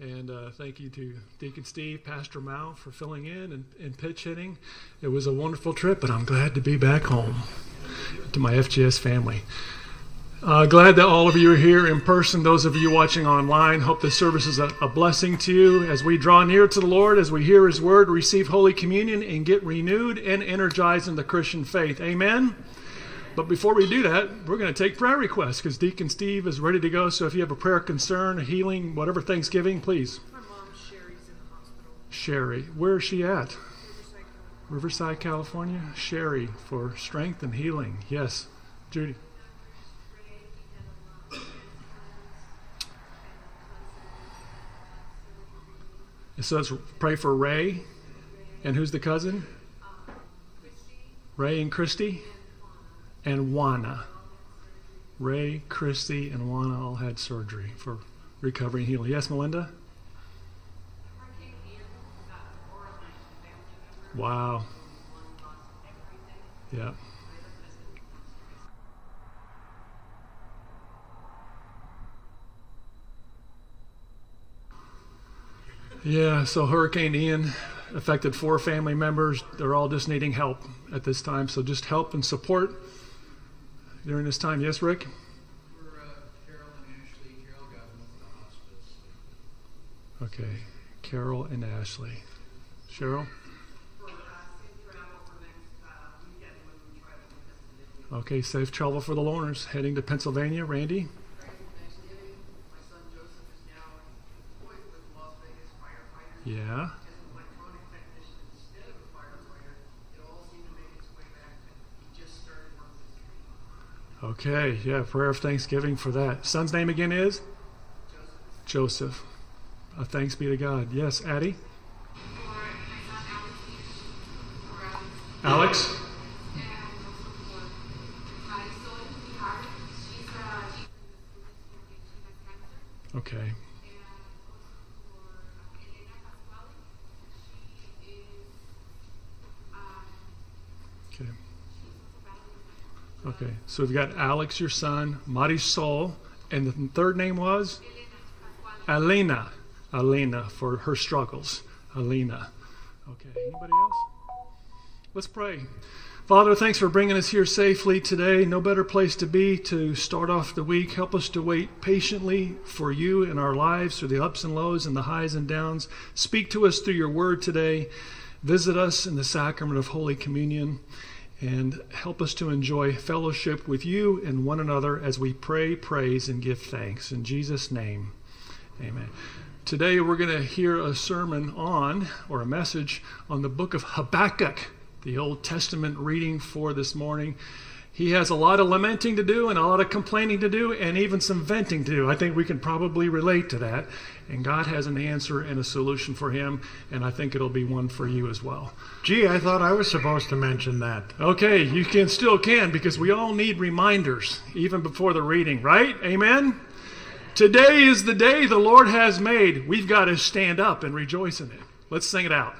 And uh, thank you to Deacon Steve, Pastor Mao for filling in and, and pitch hitting. It was a wonderful trip, but I'm glad to be back home to my FGS family. Uh, glad that all of you are here in person. Those of you watching online, hope this service is a, a, blessing to you as we draw near to the Lord, as we hear His word, receive Holy Communion, and get renewed and energized in the Christian faith. Amen. But before we do that, we're going to take prayer requests because Deacon Steve is ready to go. So if you have a prayer concern, a healing, whatever Thanksgiving, please. My mom Sherry's in the hospital. Sherry, where is she at? Riverside, California. Riverside, California. Sherry for strength and healing. Yes, Judy. It says pray for Ray. And who's the cousin? Uh, Ray and Christy? And Juana. Ray, Christy, and Juana all had surgery for recovery and healing. Yes, Melinda? Wow. Yeah. Yeah, so Hurricane Ian affected four family members. They're all just needing help at this time. So just help and support during this time. Yes, Rick? For uh, Carol Ashley, Carol got them to the hospice. Okay. Carol and Ashley. Cheryl? For uh, safe travel for next uh, weekend when we travel to Pennsylvania. Okay, safe travel for the loners heading to Pennsylvania. Randy? Right for Thanksgiving, my son Joseph is now employed with Las Vegas firefighters Yeah. as an electronic technician instead of a firefighter. It all seemed to make its way back, and he just started work this week. Okay, yeah, prayer of thanksgiving for that. Son's name again is? Joseph. Uh, thanks be to God. Yes, Addie? Alex? Okay. Okay. Okay. So we've got Alex, your son, Marisol, and the third name was Elena. Elena for her struggles. Elena. Okay. Anybody else? Let's pray. Father, thanks for bringing us here safely today. No better place to be to start off the week. Help us to wait patiently for you in our lives through the ups and lows and the highs and downs. Speak to us through your word today. Visit us in the sacrament of Holy Communion and help us to enjoy fellowship with you and one another as we pray, praise, and give thanks. In Jesus' name, amen. Today we're going to hear a sermon on, or a message on the book of Habakkuk the Old Testament reading for this morning. He has a lot of lamenting to do and a lot of complaining to do and even some venting to do. I think we can probably relate to that. And God has an answer and a solution for him, and I think it'll be one for you as well. Gee, I thought I was supposed to mention that. Okay, you can still can because we all need reminders even before the reading, right? Amen. Today is the day the Lord has made. We've got to stand up and rejoice in it. Let's sing it out.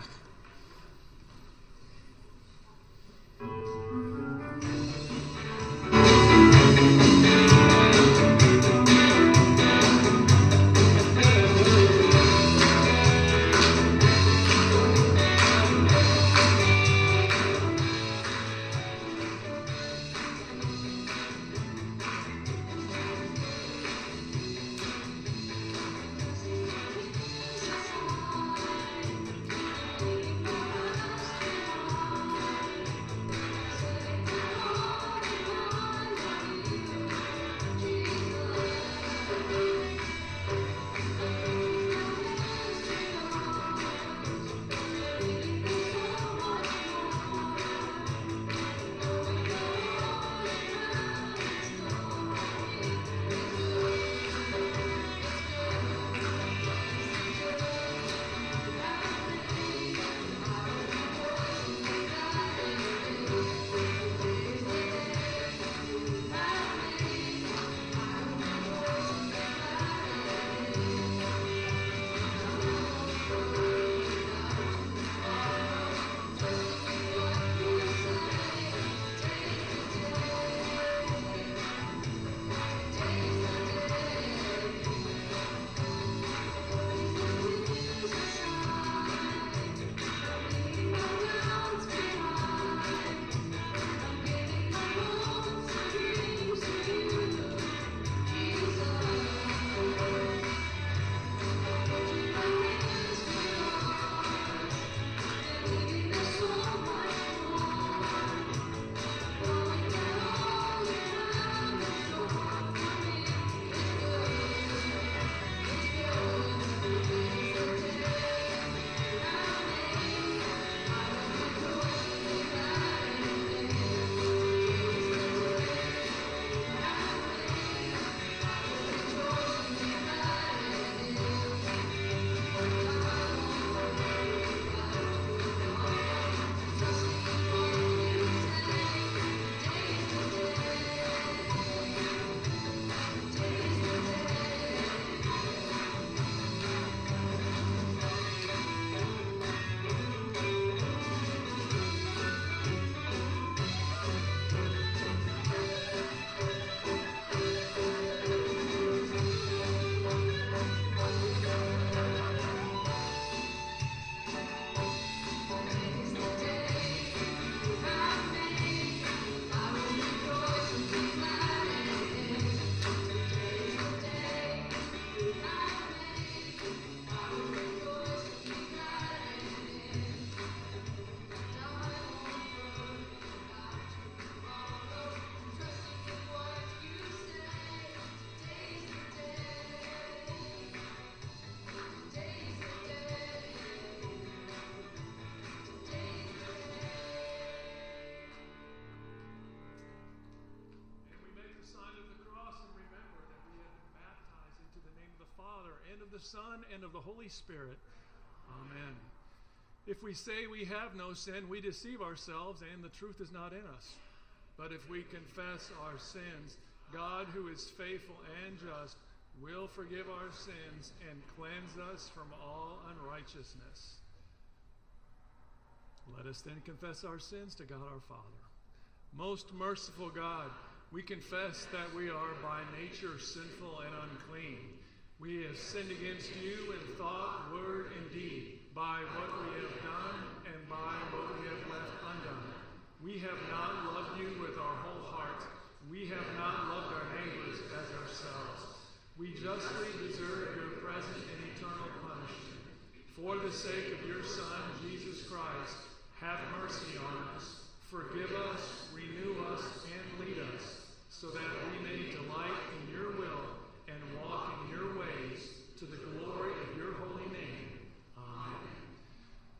The Son, and of the Holy Spirit. Amen. If we say we have no sin, we deceive ourselves, and the truth is not in us. But if we confess our sins, God, who is faithful and just, will forgive our sins and cleanse us from all unrighteousness. Let us then confess our sins to God our Father. Most merciful God, we confess that we are by nature sinful and unclean. We have sinned against you in thought, word, and deed, by what we have done and by what we have left undone. We have not loved you with our whole heart. We have not loved our neighbors as ourselves. We justly deserve your present and eternal punishment. For the sake of your Son, Jesus Christ, have mercy on us. Forgive us, renew us, and lead us, so that we may delight in your will walk in your ways to the glory of your holy name. Amen.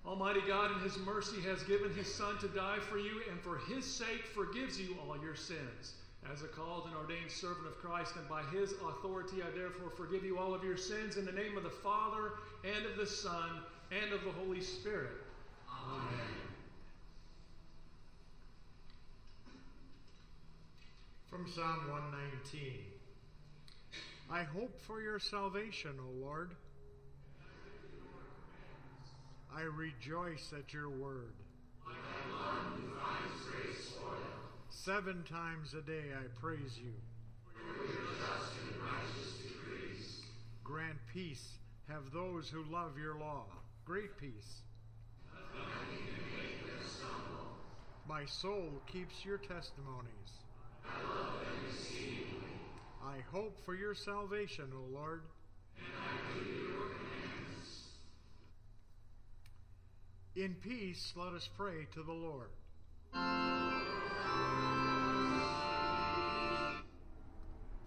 Almighty God, in his mercy, has given his Son to die for you, and for his sake forgives you all your sins. As a called and ordained servant of Christ, and by his authority, I therefore forgive you all of your sins in the name of the Father, and of the Son, and of the Holy Spirit. Amen. From Psalm 119 I hope for your salvation, O Lord. I rejoice at your word. Seven times a day I praise you. Grant peace, have those who love your law. Great peace. My soul keeps your testimonies. I hope for your salvation, O Lord. In peace, let us pray to the Lord.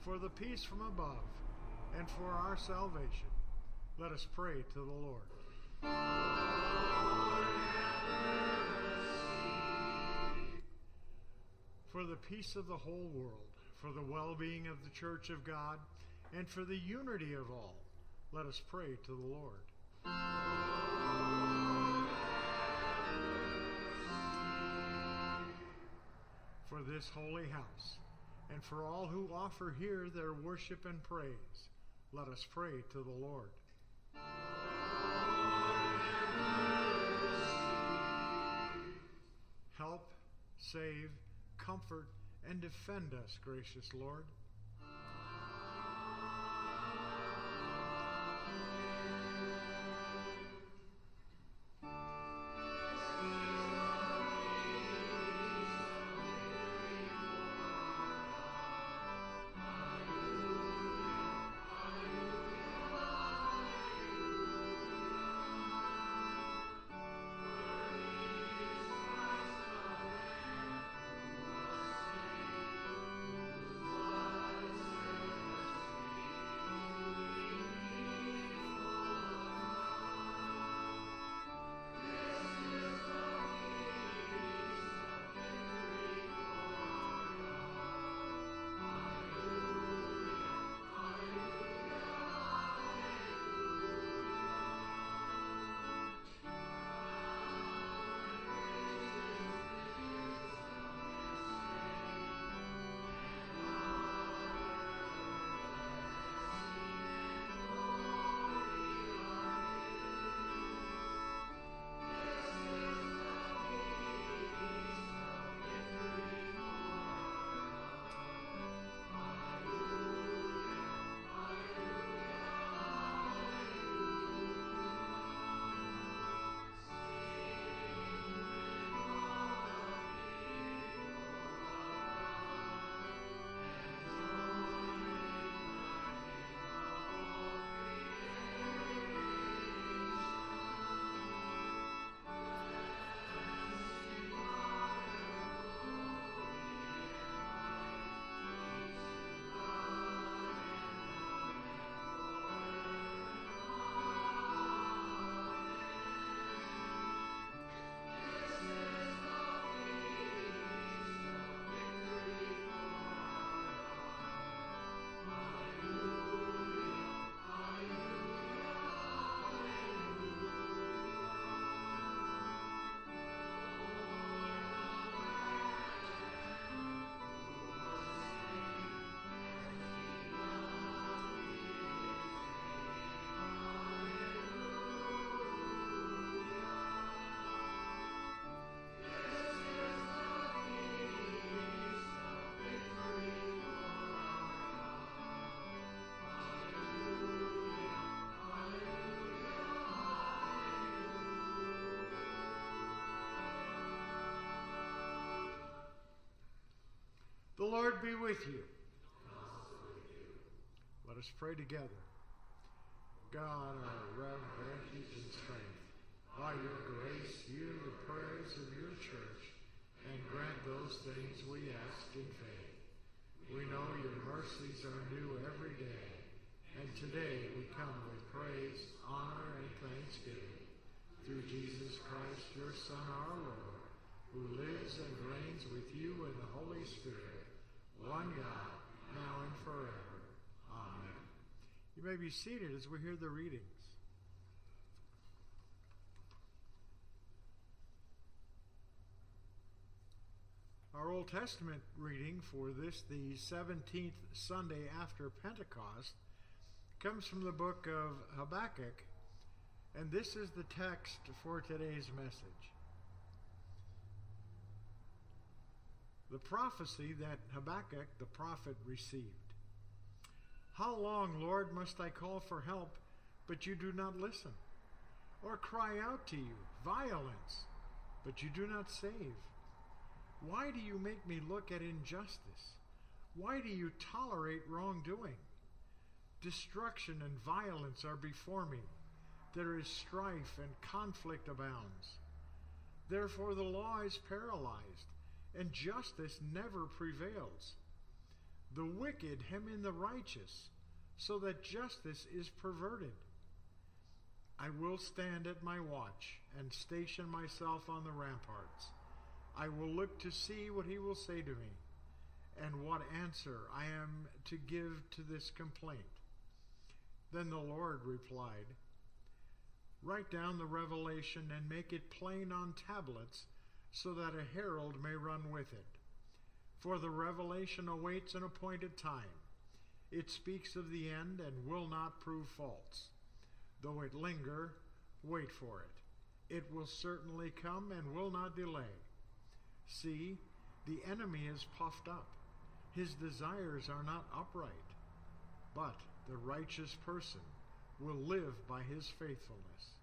For the peace from above and for our salvation, let us pray to the Lord. For the peace of the whole world, for the well being of the church of God, and for the unity of all, let us pray to the Lord. For this holy house, and for all who offer here their worship and praise, let us pray to the Lord. Help, save, comfort, and defend us, gracious Lord. Lord be with you. Let us pray together. God, our refuge and strength, by your grace, hear the prayers of your church and grant those things we ask in faith. We know your mercies are new every day, and today we come with praise, honor, and thanksgiving through Jesus Christ, your Son, our Lord, who lives and reigns with you in the Holy Spirit, one God, now and forever. Amen. You may be seated as we hear the readings. Our Old Testament reading for this, the 17th Sunday after Pentecost, comes from the book of Habakkuk, and this is the text for today's message. The prophecy that Habakkuk the prophet received. How long, Lord, must I call for help, but you do not listen? Or cry out to you, violence, but you do not save? Why do you make me look at injustice? Why do you tolerate wrongdoing? Destruction and violence are before me. There is strife and conflict abounds. Therefore, the law is paralyzed, and justice never prevails. The wicked hem in the righteous, so that justice is perverted. I will stand at my watch and station myself on the ramparts. I will look to see what he will say to me, and what answer I am to give to this complaint. Then the Lord replied, Write down the revelation and make it plain on tablets, so that a herald may run with it. For the revelation awaits an appointed time. It speaks of the end and will not prove false. Though it linger, wait for it. It will certainly come and will not delay. See, the enemy is puffed up. His desires are not upright. But the righteous person will live by his faithfulness.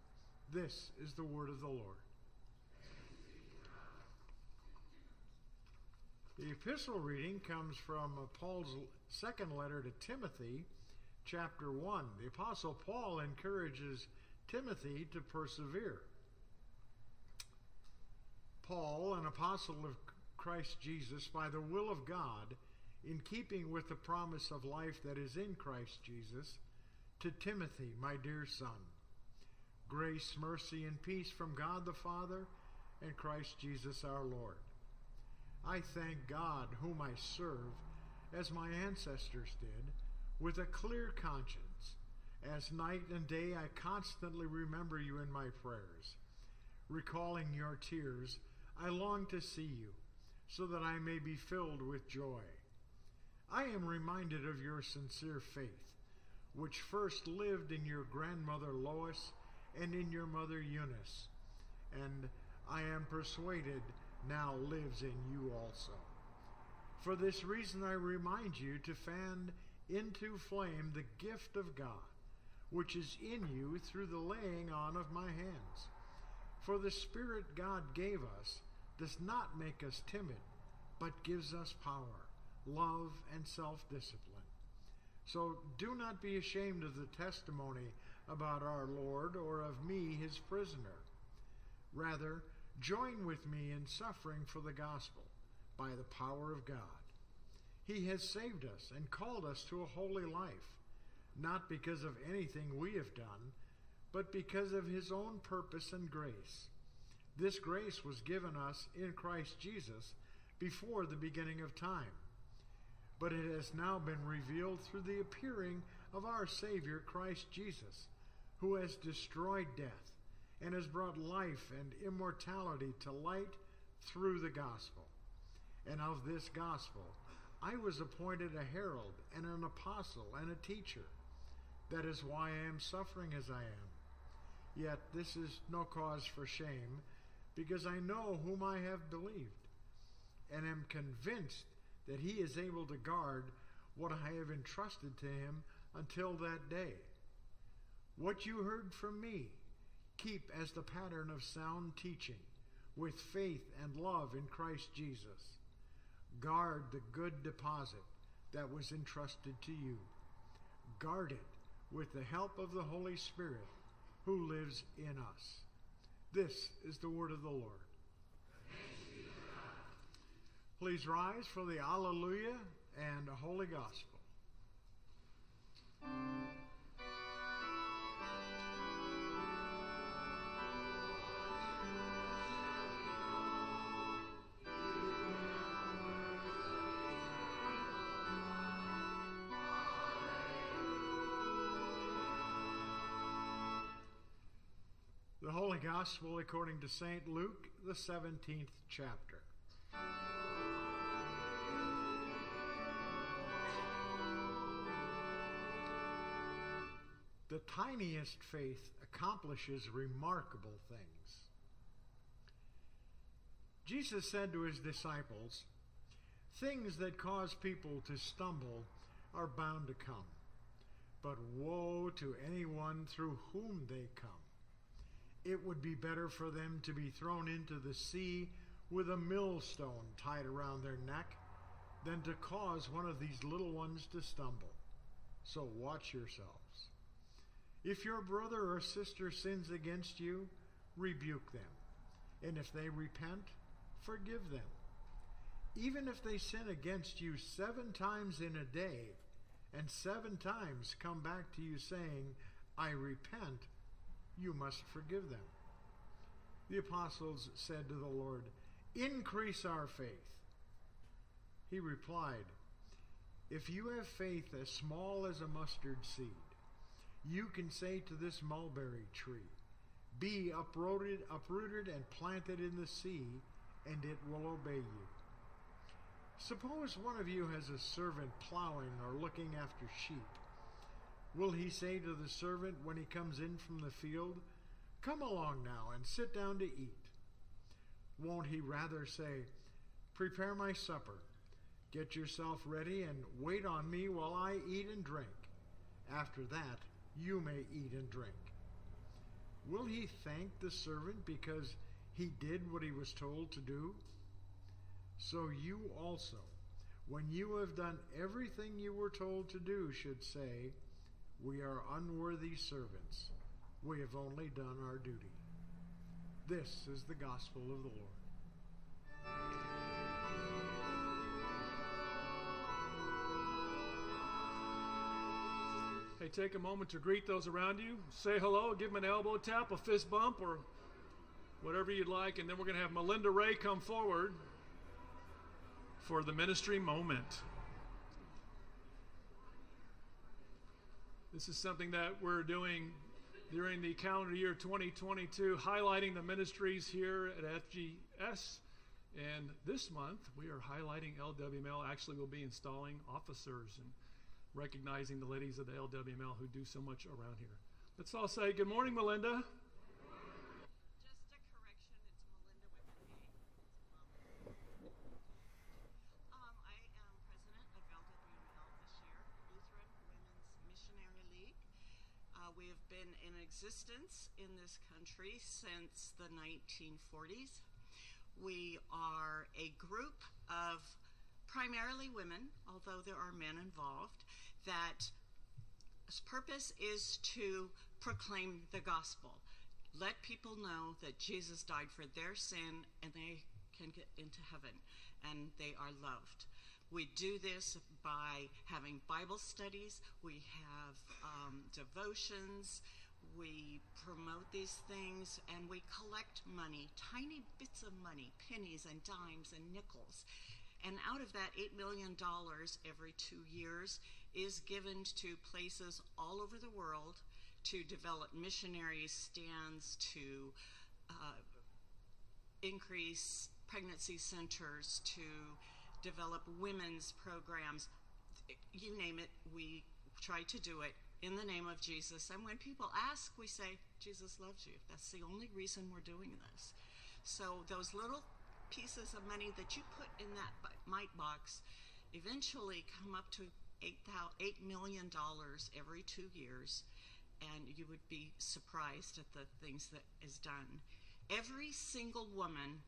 This is the word of the Lord. The epistle reading comes from uh, Paul's second letter to Timothy, chapter 1. The Apostle Paul encourages Timothy to persevere. Paul, an apostle of Christ Jesus, by the will of God, in keeping with the promise of life that is in Christ Jesus, to Timothy, my dear son. Grace, mercy, and peace from God the Father and Christ Jesus our Lord. I thank God, whom I serve, as my ancestors did, with a clear conscience. As night and day I constantly remember you in my prayers. Recalling your tears, I long to see you, so that I may be filled with joy. I am reminded of your sincere faith, which first lived in your grandmother Lois and in your mother Eunice, and I am persuaded now lives in you also. For this reason, I remind you to fan into flame the gift of God, which is in you through the laying on of my hands. For the Spirit God gave us does not make us timid, but gives us power, love, and self discipline. So do not be ashamed of the testimony about our Lord or of me, his prisoner. Rather, join with me in suffering for the gospel by the power of God. He has saved us and called us to a holy life, not because of anything we have done, but because of his own purpose and grace. This grace was given us in Christ Jesus before the beginning of time, but it has now been revealed through the appearing of our Savior Christ Jesus, who has destroyed death and has brought life and immortality to light through the gospel. And of this gospel, I was appointed a herald and an apostle and a teacher. That is why I am suffering as I am. Yet this is no cause for shame, because I know whom I have believed, and am convinced that he is able to guard what I have entrusted to him until that day. What you heard from me, keep as the pattern of sound teaching, with faith and love in Christ Jesus. Guard the good deposit that was entrusted to you. Guard it with the help of the Holy Spirit who lives in us. This is the word of the Lord. Please rise for the Alleluia and the Holy Gospel. Gospel according to St. Luke, the 17th chapter. The tiniest faith accomplishes remarkable things. Jesus said to his disciples, Things that cause people to stumble are bound to come, but woe to anyone through whom they come. It would be better for them to be thrown into the sea with a millstone tied around their neck than to cause one of these little ones to stumble. So watch yourselves. If your brother or sister sins against you, rebuke them. And if they repent, forgive them. Even if they sin against you seven times in a day, and seven times come back to you saying, I repent, you must forgive them. The apostles said to the Lord, Increase our faith. He replied, If you have faith as small as a mustard seed, you can say to this mulberry tree, Be uprooted, uprooted and planted in the sea, and it will obey you. Suppose one of you has a servant plowing or looking after sheep. Will he say to the servant when he comes in from the field, Come along now and sit down to eat? Won't he rather say, Prepare my supper, get yourself ready, and wait on me while I eat and drink? After that, you may eat and drink. Will he thank the servant because he did what he was told to do? So you also, when you have done everything you were told to do, should say, We are unworthy servants. We have only done our duty. This is the gospel of the Lord. Hey, take a moment to greet those around you. Say hello, give them an elbow tap, a fist bump, or whatever you'd like. And then we're going to have Melinda Ray come forward for the ministry moment. This is something that we're doing during the calendar year 2022, highlighting the ministries here at FGS. And this month, we are highlighting LWML. Actually, we'll be installing officers and recognizing the ladies of the LWML who do so much around here. Let's all say, Good morning, Melinda. Just a correction, it's Melinda with an A. Um, I am president of LWML this year, Lutheran Women's Missionary League. Uh, we have been in existence in this country since the 1940s. We are a group of primarily women, although there are men involved, that purpose is to proclaim the gospel. Let people know that Jesus died for their sin and they can get into heaven and they are loved. We do this by having Bible studies, we have um, devotions, we promote these things, and we collect money tiny bits of money, pennies and dimes and nickels. And out of that, $8 million every two years is given to places all over the world to develop missionary stands, to uh, increase pregnancy centers, to develop women's programs. You name it, we try to do it in the name of Jesus. And when people ask, we say, Jesus loves you. That's the only reason we're doing this. So those little pieces of money that you put in that mite box eventually come up to $8, $8 million every two years. And you would be surprised at the things that is done. Every single woman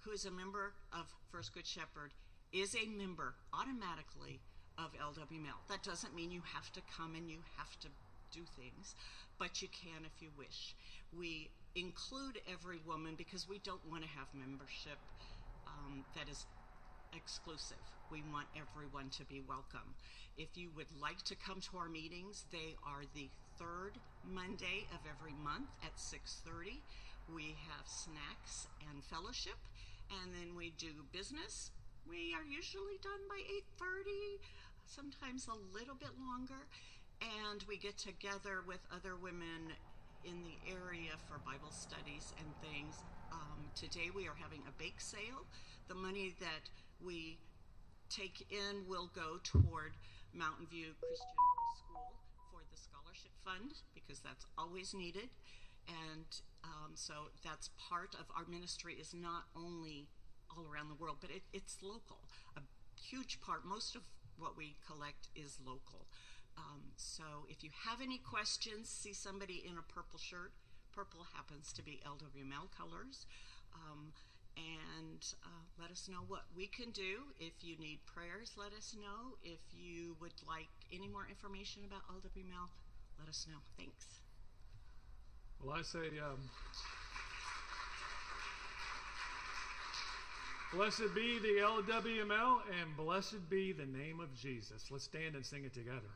who is a member of First Good Shepherd is a member automatically of LWML. That doesn't mean you have to come and you have to do things, but you can if you wish. We include every woman because we don't want to have membership um, that is exclusive. We want everyone to be welcome. If you would like to come to our meetings, they are the third Monday of every month at 6:30. We have snacks and fellowship, and then we do business. We are usually done by 8:30, sometimes a little bit longer, and we get together with other women in the area for Bible studies and things. Um, today we are having a bake sale. The money that we take in will go toward Mountain View Christian School for the scholarship fund because that's always needed. And um, so that's part of our ministry is not only all around the world, but it, it's local. A huge part, most of what we collect is local. Um, so if you have any questions, see somebody in a purple shirt. Purple happens to be LWML colors. Um, and uh, let us know what we can do. If you need prayers, let us know. If you would like any more information about LWML, let us know. Thanks. Well, I say, um, blessed be the LWML and blessed be the name of Jesus. Let's stand and sing it together.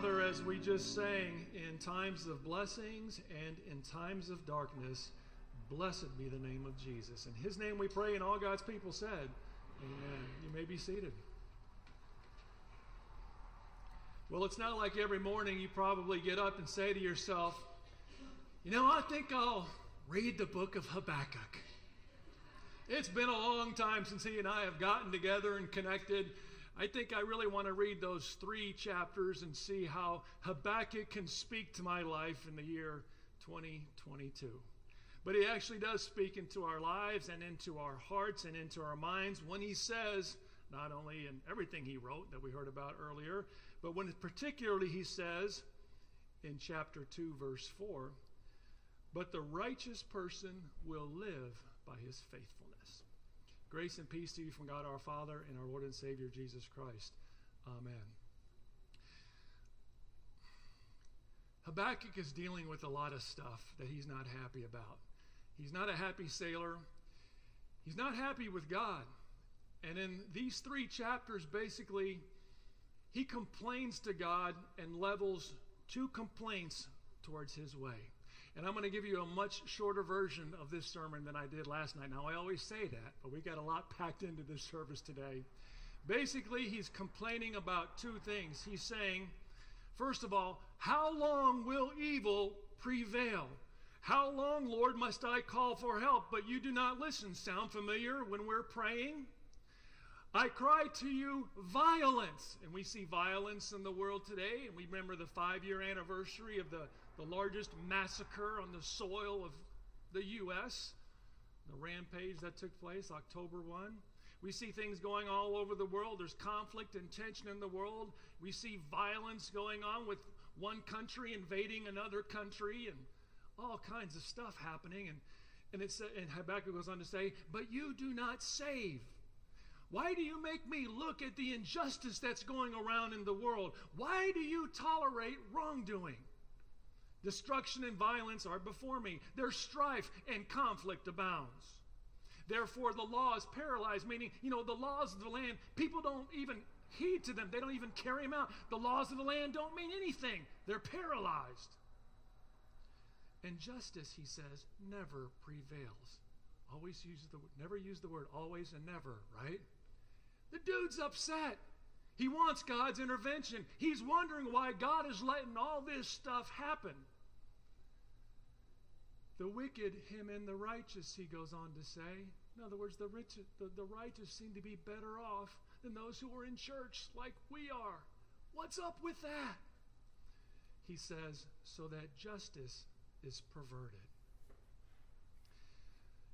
Father, as we just sang, in times of blessings and in times of darkness, blessed be the name of Jesus. In his name we pray, and all God's people said, Amen. You may be seated. Well, it's not like every morning you probably get up and say to yourself, You know, I think I'll read the book of Habakkuk. It's been a long time since he and I have gotten together and connected. I think I really want to read those three chapters and see how Habakkuk can speak to my life in the year 2022. But he actually does speak into our lives and into our hearts and into our minds when he says, not only in everything he wrote that we heard about earlier, but when particularly he says in chapter 2, verse 4, but the righteous person will live by his faithfulness. Grace and peace to you from God our Father and our Lord and Savior Jesus Christ. Amen. Habakkuk is dealing with a lot of stuff that he's not happy about. He's not a happy sailor. He's not happy with God. And in these three chapters, basically, he complains to God and levels two complaints towards his way. And I'm going to give you a much shorter version of this sermon than I did last night. Now, I always say that, but we got a lot packed into this service today. Basically, he's complaining about two things. He's saying, first of all, how long will evil prevail? How long, Lord, must I call for help, but you do not listen? Sound familiar when we're praying? I cry to you violence. And we see violence in the world today, and we remember the five year anniversary of the the largest massacre on the soil of the U.S., the rampage that took place October 1. We see things going all over the world. There's conflict and tension in the world. We see violence going on with one country invading another country and all kinds of stuff happening. And, and, it's, and Habakkuk goes on to say, But you do not save. Why do you make me look at the injustice that's going around in the world? Why do you tolerate wrongdoing? Destruction and violence are before me. There's strife and conflict abounds. Therefore, the law is paralyzed, meaning, you know, the laws of the land, people don't even heed to them. They don't even carry them out. The laws of the land don't mean anything, they're paralyzed. And justice, he says, never prevails. Always use the never use the word always and never, right? The dude's upset. He wants God's intervention. He's wondering why God is letting all this stuff happen. The wicked, him and the righteous, he goes on to say. In other words, the, rich, the, the righteous seem to be better off than those who are in church like we are. What's up with that? He says, so that justice is perverted.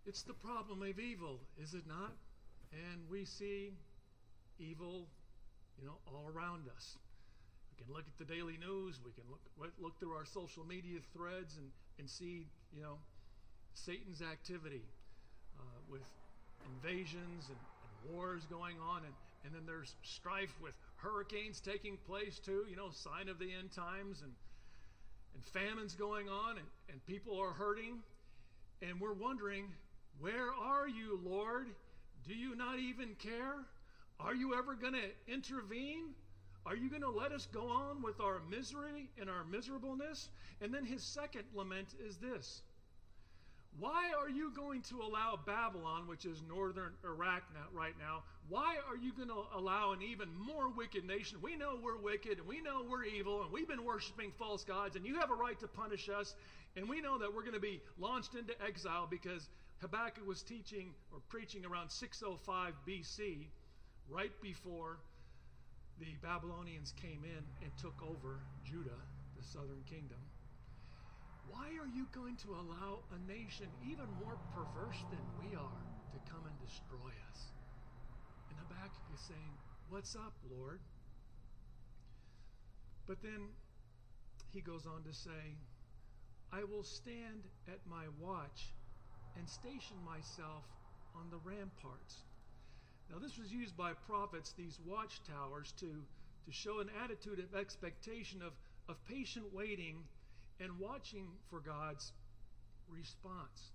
It's the problem of evil, is it not? And we see evil you know, all around us. We can look at the daily news. We can look, look through our social media threads and, and see, you know, Satan's activity uh, with invasions and, and, wars going on. And, and then there's strife with hurricanes taking place too, you know, sign of the end times and, and famines going on and, and people are hurting. And we're wondering, where are you, Lord? Do you not even care? Are you ever going to intervene? Are you going to let us go on with our misery and our miserableness? And then his second lament is this Why are you going to allow Babylon, which is northern Iraq now, right now, why are you going to allow an even more wicked nation? We know we're wicked and we know we're evil and we've been worshiping false gods and you have a right to punish us. And we know that we're going to be launched into exile because Habakkuk was teaching or preaching around 605 BC right before the Babylonians came in and took over Judah, the southern kingdom. Why are you going to allow a nation even more perverse than we are to come and destroy us? And Habakkuk is saying, What's up, Lord? But then he goes on to say, I will stand at my watch and station myself on the ramparts now, this was used by prophets, these watchtowers, to, to show an attitude of expectation, of, of patient waiting and watching for God's response.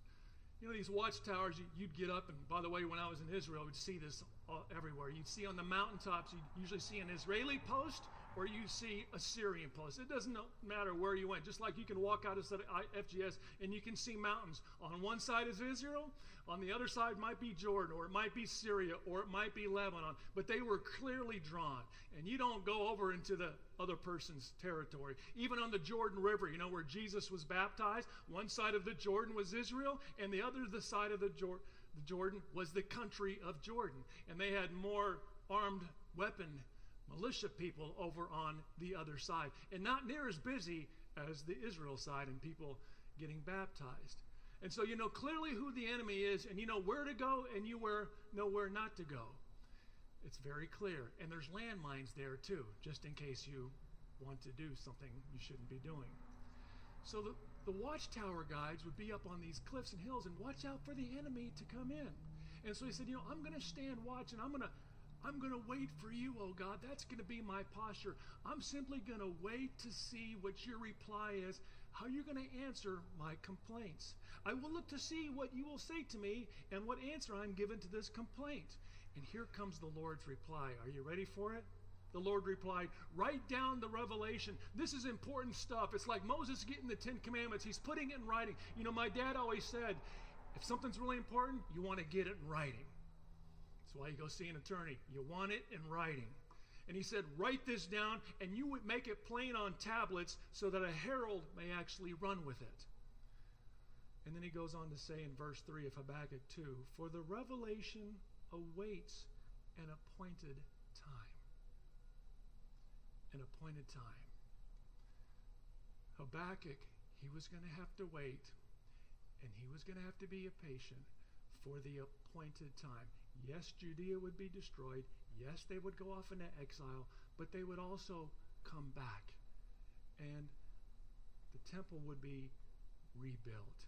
You know, these watchtowers, you'd get up, and by the way, when I was in Israel, we'd see this uh, everywhere. You'd see on the mountaintops, you'd usually see an Israeli post or you see a Syrian post. It doesn't matter where you went. Just like you can walk out of FGS and you can see mountains. On one side is Israel, on the other side might be Jordan, or it might be Syria, or it might be Lebanon. But they were clearly drawn. And you don't go over into the other person's territory. Even on the Jordan River, you know, where Jesus was baptized, one side of the Jordan was Israel, and the other the side of the Jordan. The Jordan was the country of Jordan, and they had more armed weapon militia people over on the other side, and not near as busy as the Israel side and people getting baptized. And so you know clearly who the enemy is, and you know where to go, and you where, know where not to go. It's very clear. And there's landmines there too, just in case you want to do something you shouldn't be doing. So the, the watchtower guides would be up on these cliffs and hills and watch out for the enemy to come in. And so he said, You know, I'm going to stand watch and I'm going to I'm going to wait for you, oh God. That's going to be my posture. I'm simply going to wait to see what your reply is, how you're going to answer my complaints. I will look to see what you will say to me and what answer I'm given to this complaint. And here comes the Lord's reply. Are you ready for it? The Lord replied, Write down the revelation. This is important stuff. It's like Moses getting the Ten Commandments. He's putting it in writing. You know, my dad always said, if something's really important, you want to get it in writing. That's why you go see an attorney. You want it in writing. And he said, Write this down, and you would make it plain on tablets so that a herald may actually run with it. And then he goes on to say in verse 3 of Habakkuk 2 For the revelation awaits an appointed time. An appointed time. Habakkuk, he was going to have to wait, and he was going to have to be a patient for the appointed time. Yes, Judea would be destroyed. Yes, they would go off into exile, but they would also come back. And the temple would be rebuilt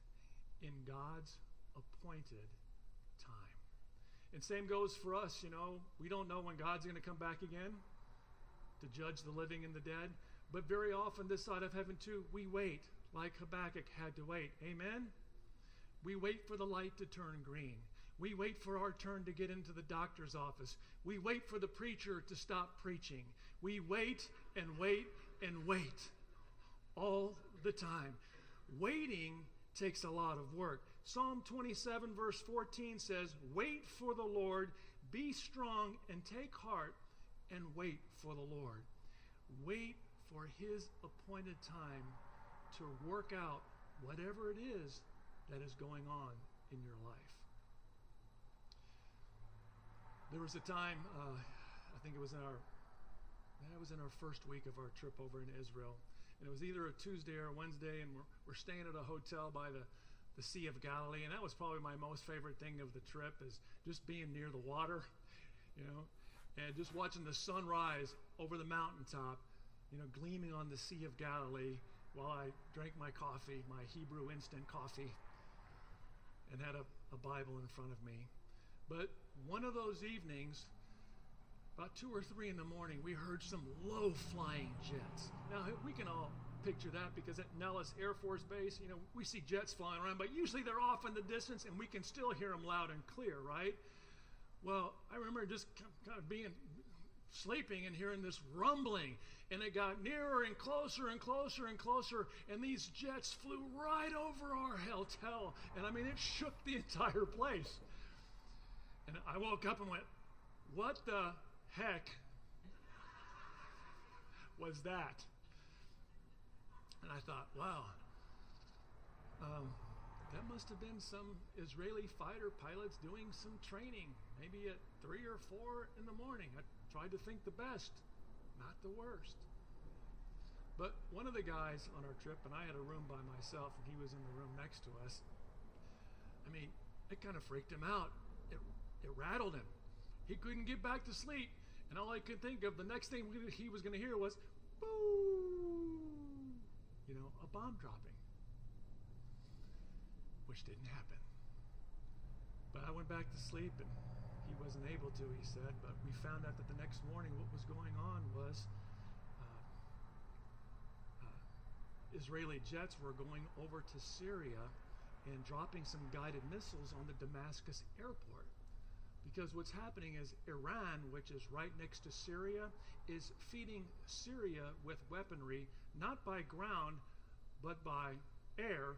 in God's appointed time. And same goes for us, you know. We don't know when God's going to come back again to judge the living and the dead. But very often, this side of heaven, too, we wait, like Habakkuk had to wait. Amen? We wait for the light to turn green. We wait for our turn to get into the doctor's office. We wait for the preacher to stop preaching. We wait and wait and wait all the time. Waiting takes a lot of work. Psalm 27, verse 14 says, Wait for the Lord, be strong, and take heart, and wait for the Lord. Wait for his appointed time to work out whatever it is that is going on in your life. There was a time, uh, I think it was in our, that was in our first week of our trip over in Israel, and it was either a Tuesday or a Wednesday, and we're, we're staying at a hotel by the, the Sea of Galilee, and that was probably my most favorite thing of the trip is just being near the water, you know, and just watching the sunrise over the mountaintop, you know, gleaming on the Sea of Galilee while I drank my coffee, my Hebrew instant coffee, and had a, a Bible in front of me. But one of those evenings, about two or three in the morning, we heard some low flying jets. Now, we can all picture that because at Nellis Air Force Base, you know, we see jets flying around, but usually they're off in the distance and we can still hear them loud and clear, right? Well, I remember just kind of being sleeping and hearing this rumbling, and it got nearer and closer and closer and closer, and these jets flew right over our hotel, and I mean, it shook the entire place. And I woke up and went, What the heck was that? And I thought, Wow, um, that must have been some Israeli fighter pilots doing some training, maybe at three or four in the morning. I tried to think the best, not the worst. But one of the guys on our trip, and I had a room by myself, and he was in the room next to us. I mean, it kind of freaked him out. It rattled him. He couldn't get back to sleep. And all I could think of, the next thing he was going to hear was, boo, you know, a bomb dropping, which didn't happen. But I went back to sleep and he wasn't able to, he said. But we found out that the next morning what was going on was uh, uh, Israeli jets were going over to Syria and dropping some guided missiles on the Damascus airport Because what's happening is Iran, which is right next to Syria, is feeding Syria with weaponry, not by ground, but by air.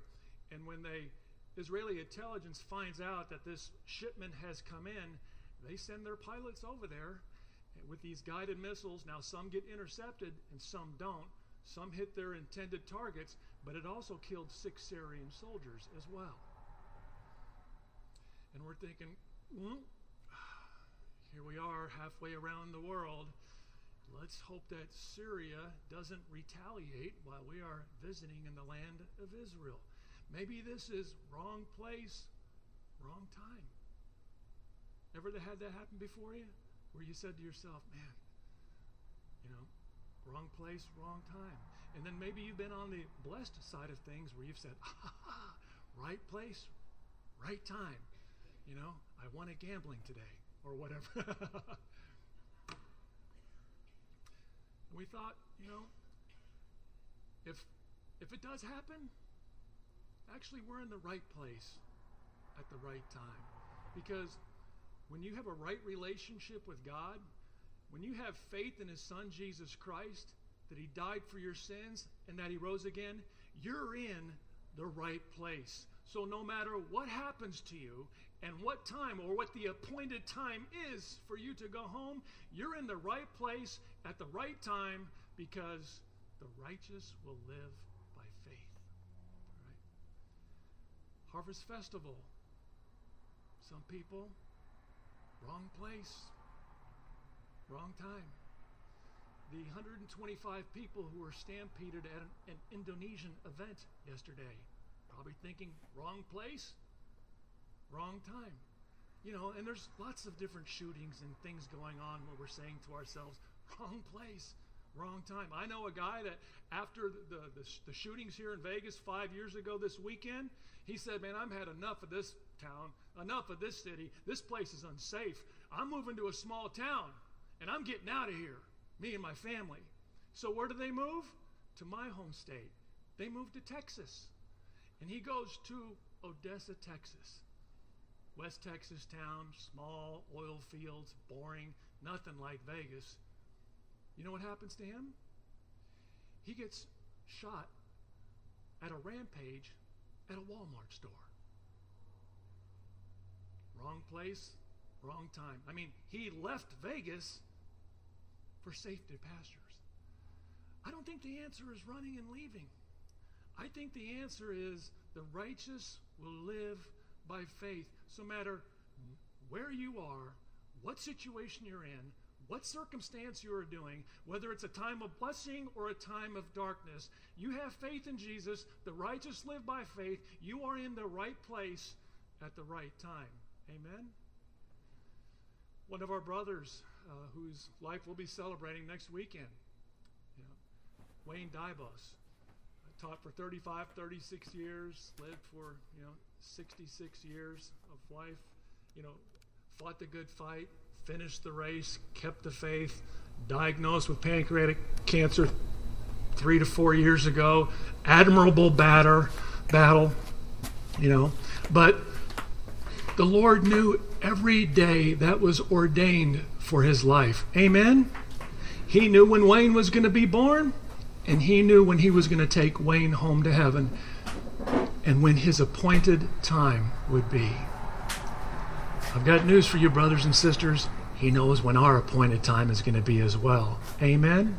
And when they Israeli intelligence finds out that this shipment has come in, they send their pilots over there with these guided missiles. Now, some get intercepted and some don't. Some hit their intended targets, but it also killed six Syrian soldiers as well. And we're thinking, well, here we are halfway around the world. Let's hope that Syria doesn't retaliate while we are visiting in the land of Israel. Maybe this is wrong place, wrong time. Ever had that happen before you? Where you said to yourself, man, you know, wrong place, wrong time. And then maybe you've been on the blessed side of things where you've said, ah, right place, right time. You know, I won a gambling today or whatever. we thought, you know, if if it does happen, actually we're in the right place at the right time. Because when you have a right relationship with God, when you have faith in His Son, Jesus Christ, that He died for your sins and that He rose again, you're in the right place. So no matter what happens to you and what time or what the appointed time is for you to go home, you're in the right place at the right time because the righteous will live by faith. Right? Harvest Festival. Some people Wrong place, wrong time. The 125 people who were stampeded at an, an Indonesian event yesterday, probably thinking, wrong place, wrong time. You know, and there's lots of different shootings and things going on where we're saying to ourselves, wrong place, wrong time. I know a guy that after the, the, the, shootings here in Vegas five years ago this weekend, he said, Man, I've had enough of this town, enough of this city. This place is unsafe. I'm moving to a small town and I'm getting out of here, me and my family. So, where do they move? To my home state. They moved to Texas. And he goes to Odessa, Texas. West Texas town, small oil fields, boring, nothing like Vegas. You know what happens to him? He gets shot at a rampage at a Walmart store. Wrong place, wrong time. I mean, he left Vegas for safety pastures. I don't think the answer is running and leaving. I think the answer is the righteous will live by faith. So, no matter where you are, what situation you're in, what circumstance you are doing, whether it's a time of blessing or a time of darkness, you have faith in Jesus. The righteous live by faith. You are in the right place at the right time. Amen? One of our brothers uh, whose life we'll be celebrating next weekend, you know, Wayne Dybos, taught for 35, 36 years, lived for, you know, 66 years of life, you know, fought the good fight, finished the race, kept the faith, diagnosed with pancreatic cancer three to four years ago. Admirable batter, battle, you know. But the Lord knew every day that was ordained for his life. Amen? He knew when Wayne was going to be born, and he knew when he was going to take Wayne home to heaven, and when his appointed time would be. I've got news for you, brothers and sisters. He knows when our appointed time is going to be as well. Amen?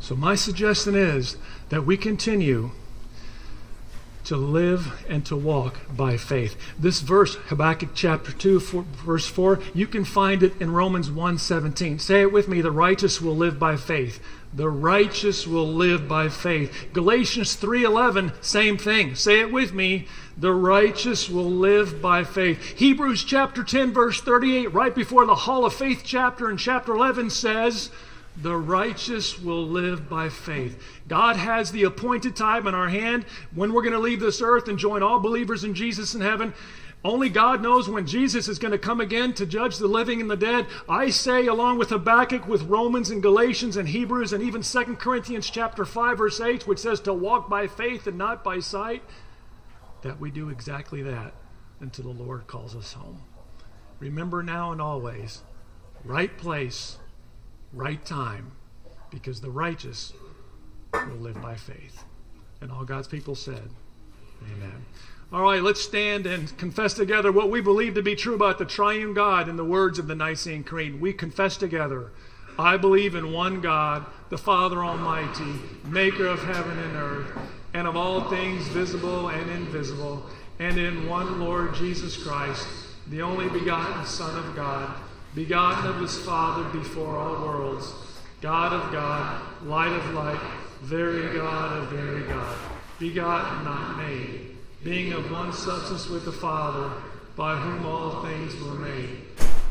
So, my suggestion is that we continue to live and to walk by faith. This verse, Habakkuk chapter 2, four, verse 4, you can find it in Romans 1:17. Say it with me, the righteous will live by faith. The righteous will live by faith. Galatians 3:11, same thing. Say it with me, the righteous will live by faith. Hebrews chapter 10 verse 38, right before the Hall of Faith chapter in chapter 11 says, the righteous will live by faith. God has the appointed time in our hand when we're going to leave this earth and join all believers in Jesus in heaven. Only God knows when Jesus is going to come again to judge the living and the dead. I say, along with Habakkuk, with Romans and Galatians and Hebrews and even 2 Corinthians chapter 5, verse 8, which says to walk by faith and not by sight, that we do exactly that until the Lord calls us home. Remember now and always, right place, right time, because the righteous will live by faith. And all God's people said, Amen. All right, let's stand and confess together what we believe to be true about the triune God in the words of the Nicene Creed. We confess together I believe in one God, the Father Almighty, maker of heaven and earth, and of all things visible and invisible, and in one Lord Jesus Christ, the only begotten Son of God, begotten of his Father before all worlds, God of God, light of light, very God of very God, begotten, not made being of one substance with the Father, by whom all things were made,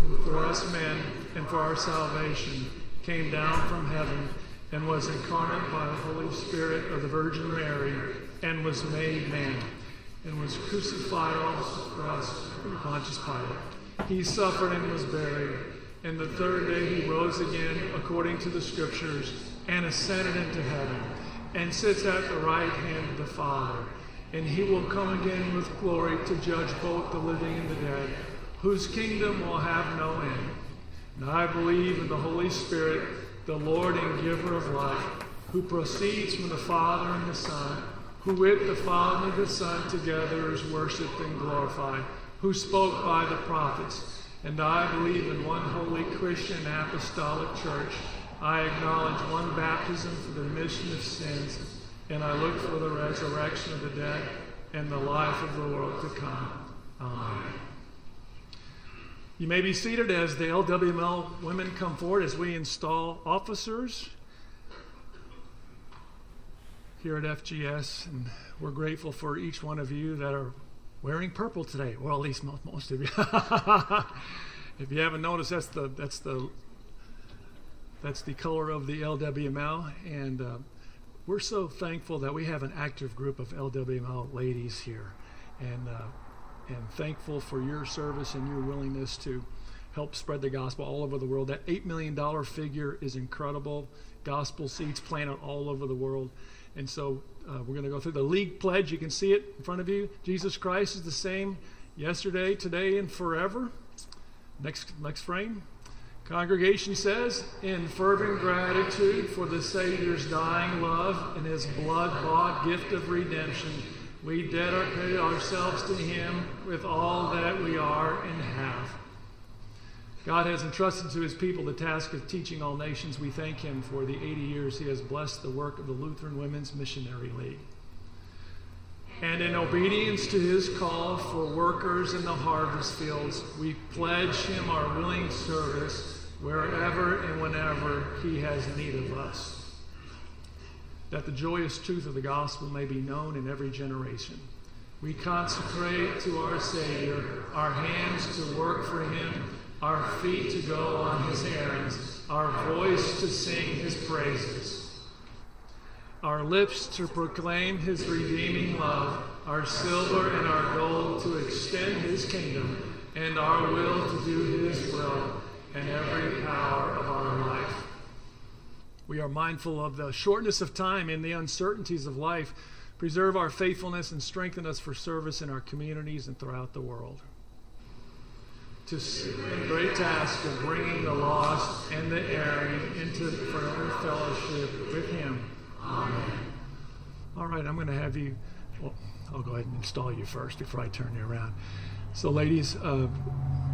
who for us men and for our salvation came down from heaven and was incarnate by the Holy Spirit of the Virgin Mary and was made man and was crucified also for us through Pontius Pilate. He suffered and was buried, and the third day he rose again according to the Scriptures and ascended into heaven and sits at the right hand of the Father and he will come again with glory to judge both the living and the dead, whose kingdom will have no end. And I believe in the Holy Spirit, the Lord and giver of life, who proceeds from the Father and the Son, who with the Father and the Son together is worshipped and glorified, who spoke by the prophets. And I believe in one holy Christian apostolic church. I acknowledge one baptism for the remission of sins and I look for the resurrection of the dead and the life of the world to come. Amen. You may be seated as the LWML women come forward as we install officers here at FGS, and we're grateful for each one of you that are wearing purple today, or at least most of you. if you haven't noticed, that's the that's the that's the color of the LWML, and uh, we're so thankful that we have an active group of LWML ladies here, and uh, and thankful for your service and your willingness to help spread the gospel all over the world. That eight million dollar figure is incredible. Gospel seeds planted all over the world, and so uh, we're going to go through the league pledge. You can see it in front of you. Jesus Christ is the same yesterday, today, and forever. Next next frame. Congregation says, in fervent gratitude for the Savior's dying love and his blood bought gift of redemption, we dedicate ourselves to him with all that we are and have. God has entrusted to his people the task of teaching all nations. We thank him for the 80 years he has blessed the work of the Lutheran Women's Missionary League. And in obedience to his call for workers in the harvest fields, we pledge him our willing service wherever and whenever he has need of us. That the joyous truth of the gospel may be known in every generation. We consecrate to our Savior our hands to work for him, our feet to go on his errands, our voice to sing his praises, our lips to proclaim his redeeming love, our silver and our gold to extend his kingdom, and our will to do his will and every power of our life. We are mindful of the shortness of time and the uncertainties of life. Preserve our faithfulness and strengthen us for service in our communities and throughout the world. To the great task of bringing the lost and the erring into forever fellowship with Him. Amen. All right, I'm going to have you. Well, I'll go ahead and install you first before I turn you around. So, ladies, uh,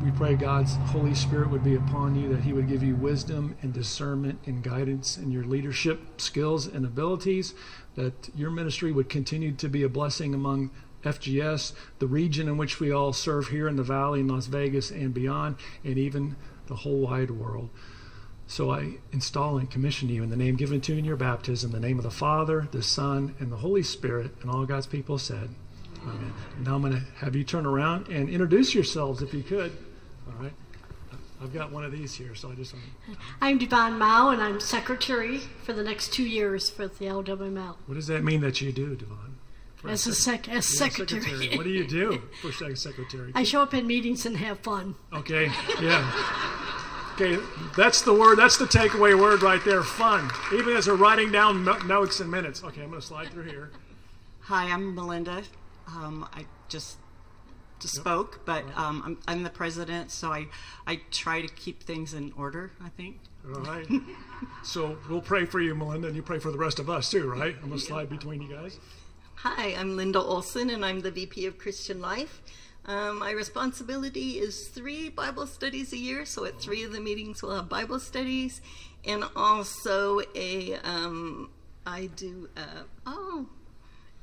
we pray God's Holy Spirit would be upon you, that He would give you wisdom and discernment and guidance in your leadership skills and abilities, that your ministry would continue to be a blessing among FGS, the region in which we all serve here in the Valley, in Las Vegas, and beyond, and even the whole wide world. So I install and commission you in the name given to you in your baptism, the name of the Father, the Son, and the Holy Spirit, and all God's people said. Amen. Now I'm going to have you turn around and introduce yourselves if you could. All right. I've got one of these here, so I just want to. I'm Devon Mao, and I'm secretary for the next two years for the LWML. What does that mean that you do, Devon? As a sec- as secretary. What do you do for sec- secretary? I show up in meetings and have fun. Okay, yeah. Okay, that's the word. That's the takeaway word right there. Fun. Even as we're writing down no- notes and minutes. Okay, I'm going to slide through here. Hi, I'm Melinda. Um, I just spoke, but um, I'm, I'm the president, so I, I try to keep things in order, I think. All right. so we'll pray for you, Melinda, and you pray for the rest of us too, right? I'm gonna slide between you guys. Hi, I'm Linda Olson, and I'm the VP of Christian Life. Um, my responsibility is three Bible studies a year, so at three of the meetings we'll have Bible studies, and also a um, I do uh, oh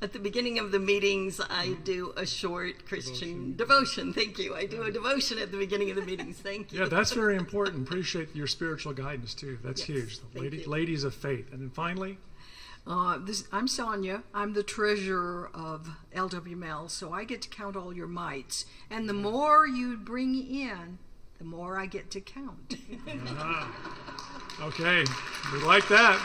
at the beginning of the meetings I do a short Christian devotion. Thank you. I do a devotion at the beginning of the meetings. Thank you. Yeah, that's very important. Appreciate your spiritual guidance too. That's Yes, huge. thank Lady, ladies of faith, and then finally, Uh, this, I'm Sonia. I'm the treasurer of LWML, so I get to count all your mites. And the more you bring in, the more I get to count. okay, we like that.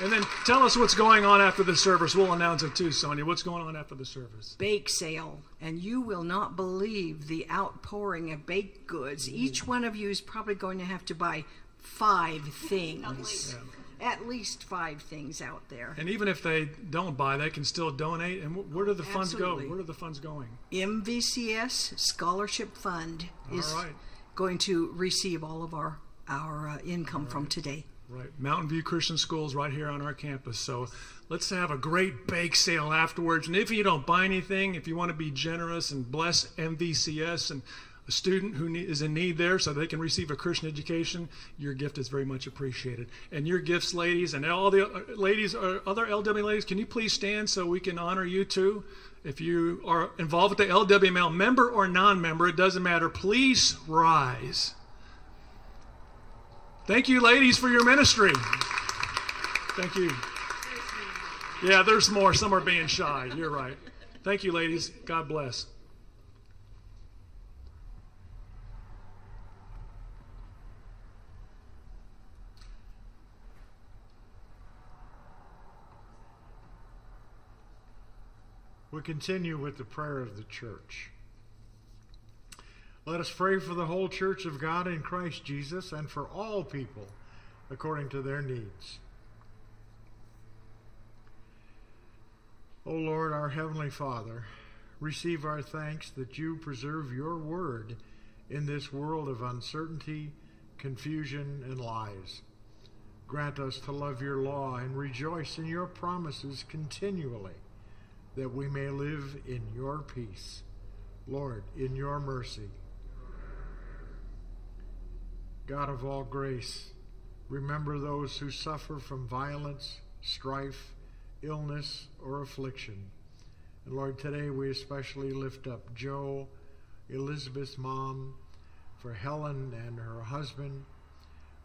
And then tell us what's going on after the service. We'll announce it too, Sonia. What's going on after the service? bake sale, and you will not believe the outpouring of baked goods. Each one of you is probably going to have to buy five things. At least five things out there. And even if they don't buy, they can still donate. And wh- where do the funds Absolutely. go? Where are the funds going? MVCS Scholarship Fund is right. going to receive all of our our uh, income from today. Right, Mountain View Christian Schools right here on our campus. So let's have a great bake sale afterwards. And if you don't buy anything, if you want to be generous and bless MVCS and a student who is in need there so they can receive a Christian education, your gift is very much appreciated. And your gifts, ladies, and all the uh, ladies, uh, other LW ladies, can you please stand so we can honor you too? If you are involved with the LWML, member or non member, it doesn't matter. Please rise. Thank you, ladies, for your ministry. Thank you. Yeah, there's more. Some are being shy. You're right. Thank you, ladies. God bless. We continue with the prayer of the church. Let us pray for the whole church of God in Christ Jesus and for all people according to their needs. O Lord, our Heavenly Father, receive our thanks that you preserve your word in this world of uncertainty, confusion, and lies. Grant us to love your law and rejoice in your promises continually that we may live in your peace. Lord, in your mercy. God of all grace, remember those who suffer from violence, strife, illness, or affliction. And Lord, today we especially lift up Joe, Elizabeth's mom, for Helen and her husband,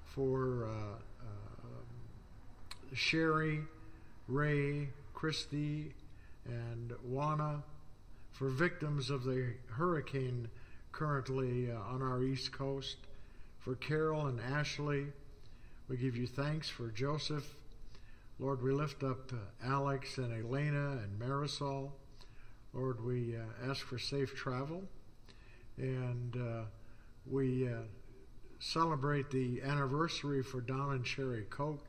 for uh, uh, Sherry, Ray, Christy, and Juana for victims of the hurricane currently uh, on our East Coast. For Carol and Ashley, we give you thanks for Joseph. Lord, we lift up uh, Alex and Elena and Marisol. Lord, we uh, ask for safe travel. And uh, we uh, celebrate the anniversary for Don and Sherry Koch.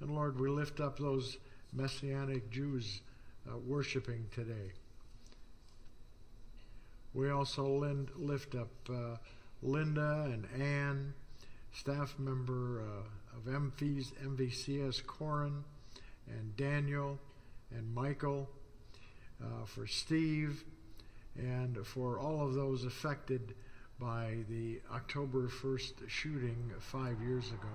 And Lord, we lift up those Messianic Jews uh, worshiping today. We also lind, lift up uh, Linda and Ann, staff member uh, of MVs, MVCS Corin, and Daniel and Michael, uh, for Steve, and for all of those affected by the October 1st shooting five years ago,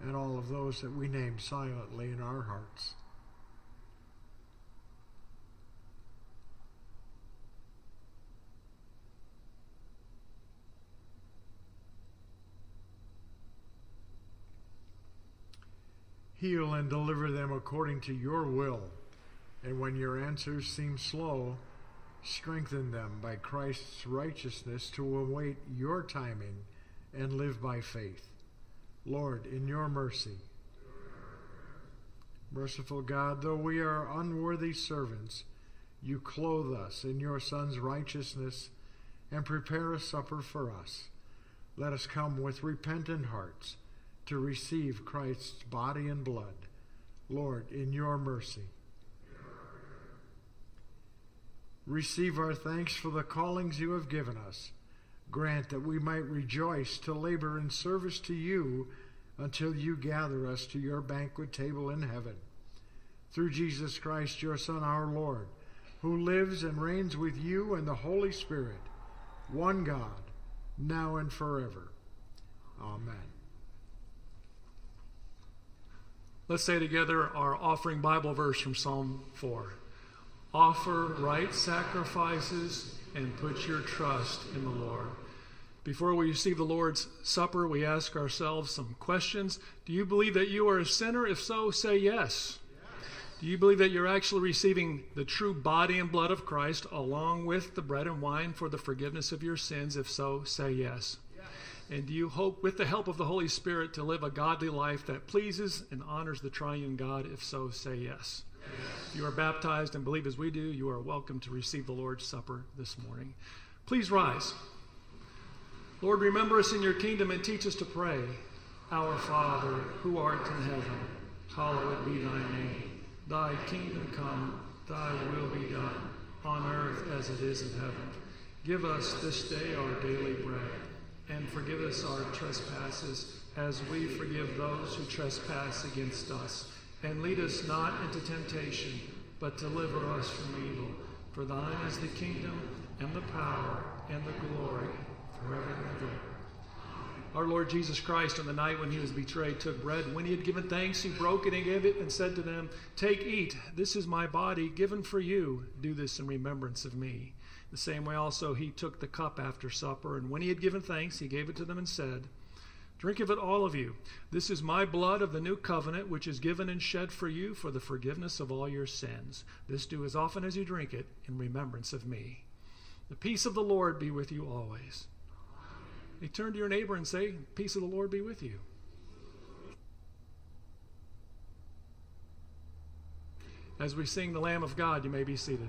and all of those that we name silently in our hearts. Heal and deliver them according to your will. And when your answers seem slow, strengthen them by Christ's righteousness to await your timing and live by faith. Lord, in your mercy. Merciful God, though we are unworthy servants, you clothe us in your Son's righteousness and prepare a supper for us. Let us come with repentant hearts to receive Christ's body and blood. Lord, in your mercy. Receive our thanks for the callings you have given us. Grant that we might rejoice to labor in service to you until you gather us to your banquet table in heaven. Through Jesus Christ, your Son, our Lord, who lives and reigns with you and the Holy Spirit, one God, now and forever. Amen. Let's say together our offering Bible verse from Psalm 4. Offer right sacrifices and put your trust in the Lord. Before we receive the Lord's Supper, we ask ourselves some questions. Do you believe that you are a sinner? If so, say yes. Do you believe that you're actually receiving the true body and blood of Christ along with the bread and wine for the forgiveness of your sins? If so, say yes. And do you hope, with the help of the Holy Spirit, to live a godly life that pleases and honors the triune God? If so, say yes. If you are baptized and believe as we do, you are welcome to receive the Lord's Supper this morning. Please rise. Lord, remember us in your kingdom and teach us to pray. Our Father, who art in heaven, hallowed be thy name. Thy kingdom come, thy will be done, on earth as it is in heaven. Give us this day our daily bread, and forgive us our trespasses as we forgive those who trespass against us. And lead us not into temptation, but deliver us from evil. For thine is the kingdom, and the power, and the glory, forever and ever. Our Lord Jesus Christ, on the night when he was betrayed, took bread. When he had given thanks, he broke it and gave it and said to them, Take, eat. This is my body given for you. Do this in remembrance of me. The same way also he took the cup after supper, and when he had given thanks, he gave it to them and said, Drink of it, all of you. This is my blood of the new covenant, which is given and shed for you for the forgiveness of all your sins. This do as often as you drink it in remembrance of me. The peace of the Lord be with you always. Hey, turn to your neighbor and say, Peace of the Lord be with you. As we sing the Lamb of God, you may be seated.